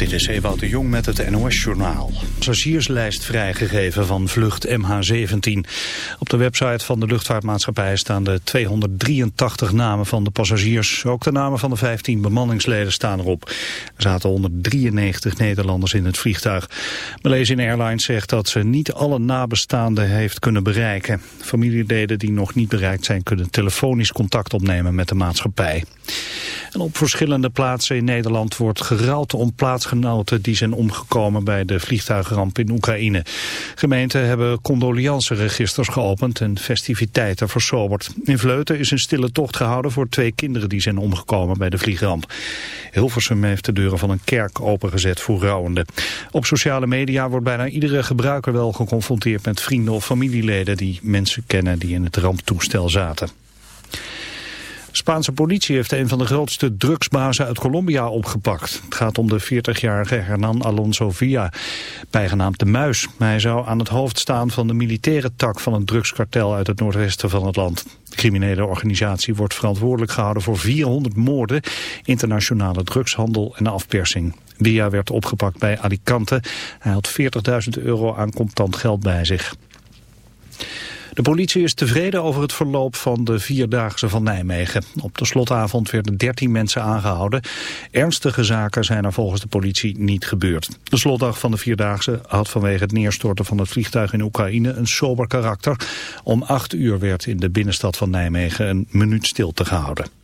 Dit is Ewout de Jong met het NOS-journaal. Passagierslijst vrijgegeven van vlucht MH17. Op de website van de luchtvaartmaatschappij staan de 283 namen van de passagiers. Ook de namen van de 15 bemanningsleden staan erop. Er zaten 193 Nederlanders in het vliegtuig. Malaysian Airlines zegt dat ze niet alle nabestaanden heeft kunnen bereiken. Familieleden die nog niet bereikt zijn kunnen telefonisch contact opnemen met de maatschappij. En op verschillende plaatsen in Nederland wordt geruild om die zijn omgekomen bij de vliegtuigramp in Oekraïne. Gemeenten hebben condoleanceregisters geopend en festiviteiten versoberd. In Vleuten is een stille tocht gehouden voor twee kinderen die zijn omgekomen bij de vliegramp. Hilversum heeft de deuren van een kerk opengezet voor rouwenden. Op sociale media wordt bijna iedere gebruiker wel geconfronteerd met vrienden of familieleden die mensen kennen die in het ramptoestel zaten. Spaanse politie heeft een van de grootste drugsbazen uit Colombia opgepakt. Het gaat om de 40-jarige Hernan Alonso Villa, bijgenaamd de Muis. Hij zou aan het hoofd staan van de militaire tak van een drugskartel uit het noordwesten van het land. De criminele organisatie wordt verantwoordelijk gehouden voor 400 moorden, internationale drugshandel en afpersing. Villa werd opgepakt bij Alicante. Hij had 40.000 euro aan contant geld bij zich. De politie is tevreden over het verloop van de Vierdaagse van Nijmegen. Op de slotavond werden 13 mensen aangehouden. Ernstige zaken zijn er volgens de politie niet gebeurd. De slotdag van de Vierdaagse had vanwege het neerstorten van het vliegtuig in Oekraïne een sober karakter. Om 8 uur werd in de binnenstad van Nijmegen een minuut stilte gehouden.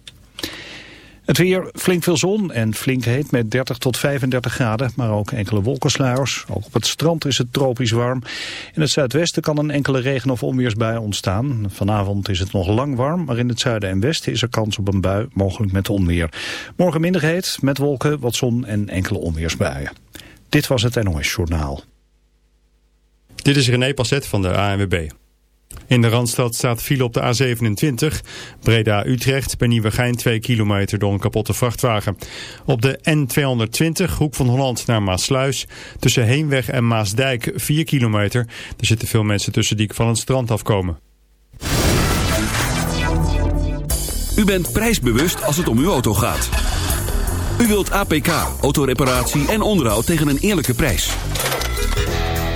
Het weer, flink veel zon en flink heet met 30 tot 35 graden, maar ook enkele wolkensluiers. Ook op het strand is het tropisch warm. In het zuidwesten kan een enkele regen- of onweersbui ontstaan. Vanavond is het nog lang warm, maar in het zuiden en westen is er kans op een bui, mogelijk met onweer. Morgen minder heet, met wolken, wat zon en enkele onweersbuien. Dit was het NOS Journaal. Dit is René Passet van de ANWB. In de Randstad staat file op de A27, Breda-Utrecht, bij Nieuwegein 2 kilometer door een kapotte vrachtwagen. Op de N220, hoek van Holland naar Maasluis, tussen Heenweg en Maasdijk 4 kilometer. Er zitten veel mensen tussen die van het strand afkomen. U bent prijsbewust als het om uw auto gaat. U wilt APK, autoreparatie en onderhoud tegen een eerlijke prijs.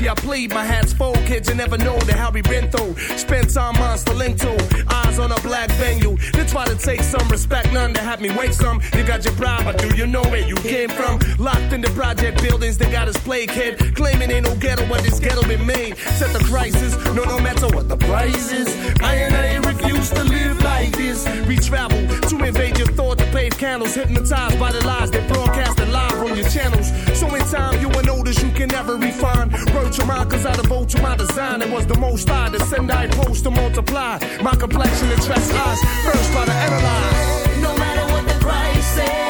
Guilty, I plead. My hat's full, kids, you never know the hell we been through. Spent time monster link to. Eyes on a black venue. They try to take some respect, none to have me wait some. You got your bribe, but do you know where you came from? Locked in the project buildings, they got us plague kid. Claiming ain't no ghetto, but this ghetto been made. Set the crisis, no, no matter what the price is. I and I refuse to live like this. We travel to invade your thought to pave candles, hypnotized by the cause I devote to my design. It was the most I to send, I post to multiply. My complexion attracts eyes. First, try to analyze. No matter what the price is,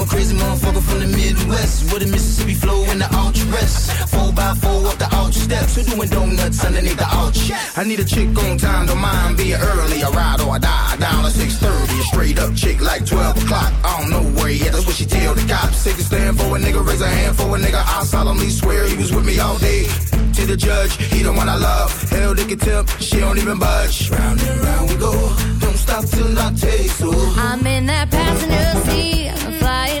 Crazy motherfucker from the Midwest. With a Mississippi flow in the ultra rest. Four by four up the ultra steps. Who doing donuts underneath the ultra? I need a chick on time, don't mind being early. I ride or I die. Down at 6:30. A straight up chick like 12 o'clock. I don't know where yet. That's what she tell the cops. Take a stand for a nigga, raise a hand for a nigga. I solemnly swear he was with me all day. To the judge, he the one I love. Hell, they can tip, she don't even budge. Round and round we go. Don't stop till I taste so. I'm in that passenger seat, I'm flying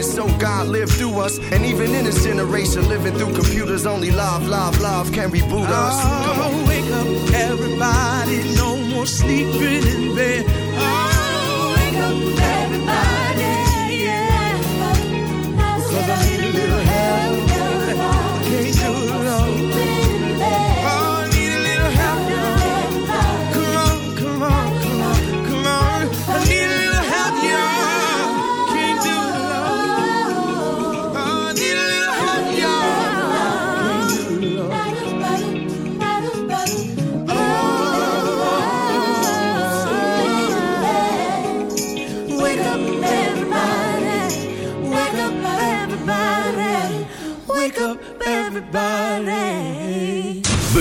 image, so God lived through us. And even in this generation, living through computers, only love, love, love can reboot us. Come on. Oh, wake up, everybody. No more sleeping in bed. Oh, wake up, everybody. Yeah.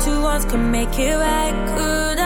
Two ones can make it right. Could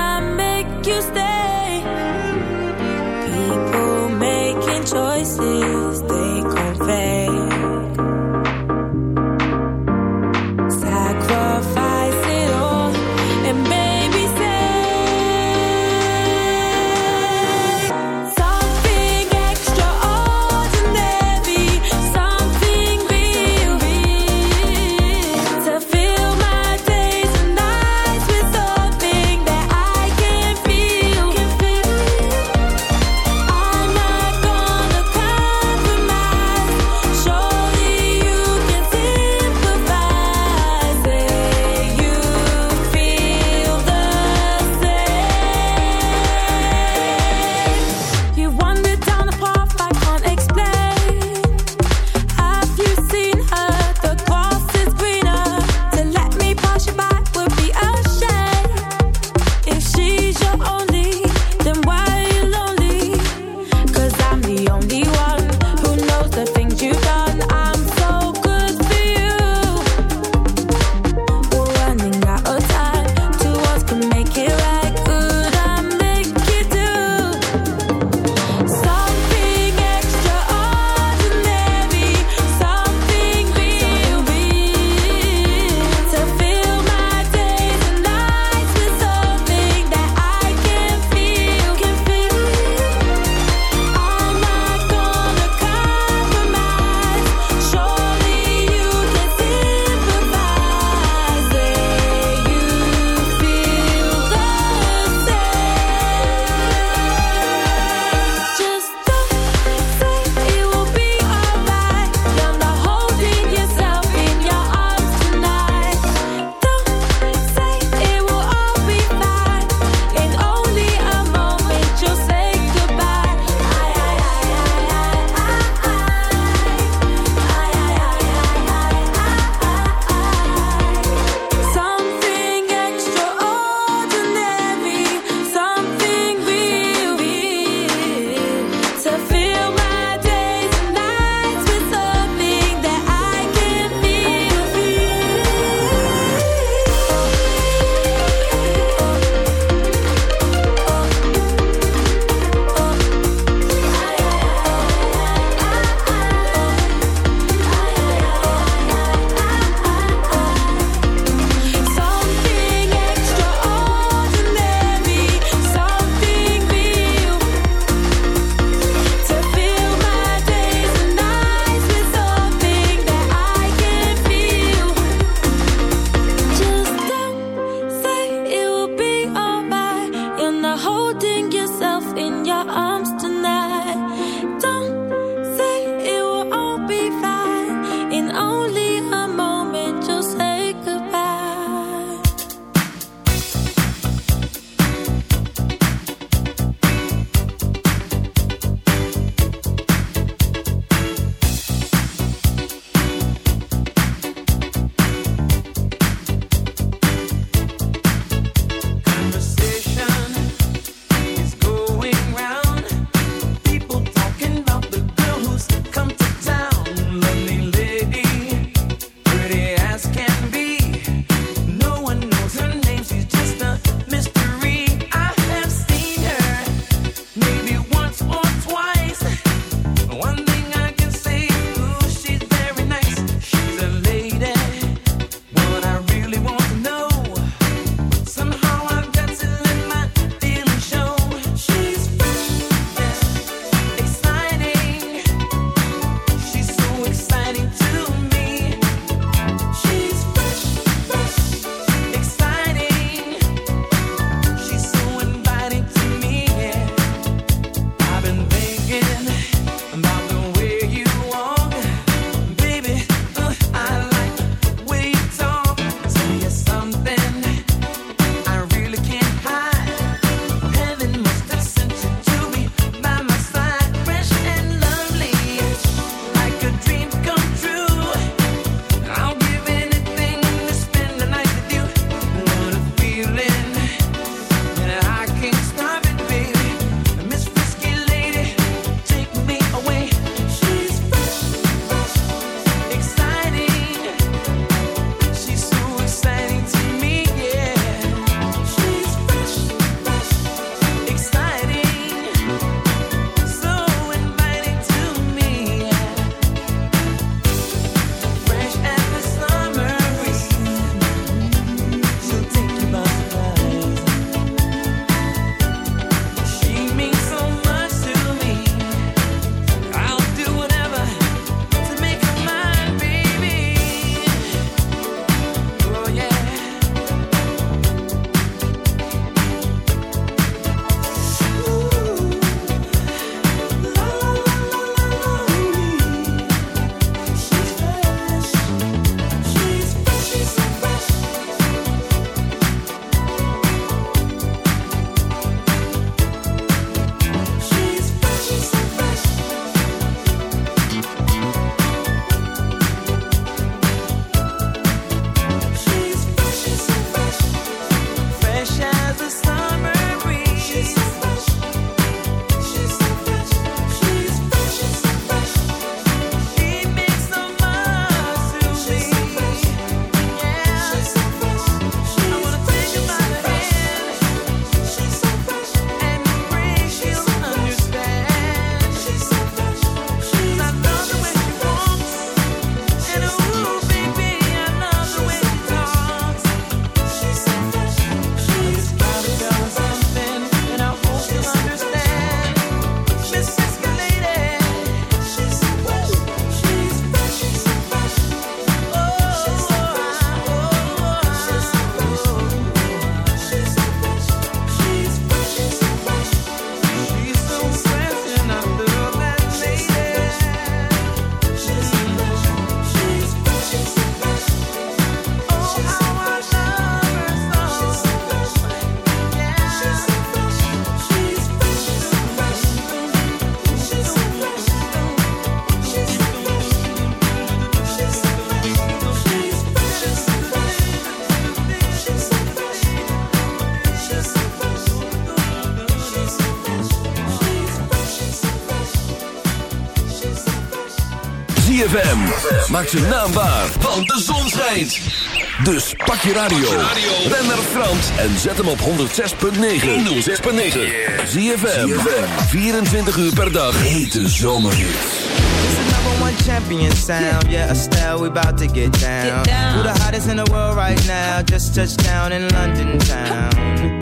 ZFM. Maak zijn naam waar, want de zon schijnt. Dus pak je radio. Ben naar Frans en zet hem op 106.9. 106.9. ZFM. 24 uur per dag. Hete zomerhits. number one champion sound. Yeah, Estelle, we about to get down. Who the hottest in the world right now? Just touched down in London town.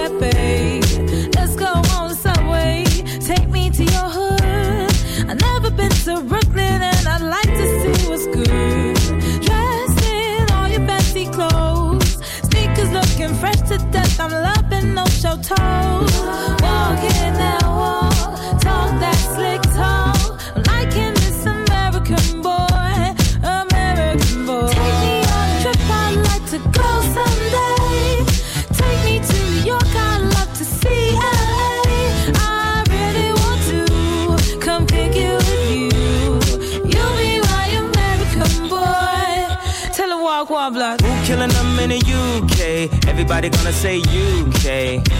champagne in the UK? Everybody gonna say UK.